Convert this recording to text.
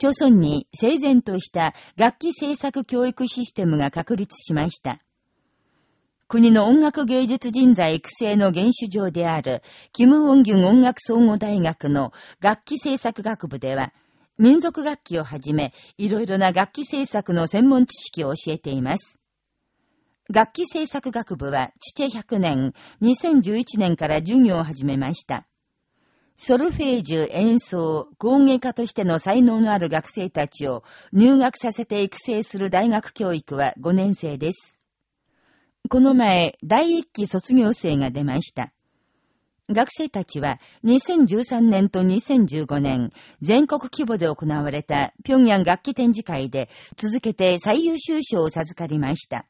朝村に整然とした楽器制作教育システムが確立しました。国の音楽芸術人材育成の原種上である、キム・ウォンギュン音楽総合大学の楽器制作学部では、民族楽器をはじめ、いろいろな楽器制作の専門知識を教えています。楽器制作学部は、チュチェ100年、2011年から授業を始めました。ソルフェージュ、演奏、工芸家としての才能のある学生たちを入学させて育成する大学教育は5年生です。この前、第一期卒業生が出ました。学生たちは2013年と2015年、全国規模で行われた平壌楽器展示会で続けて最優秀賞を授かりました。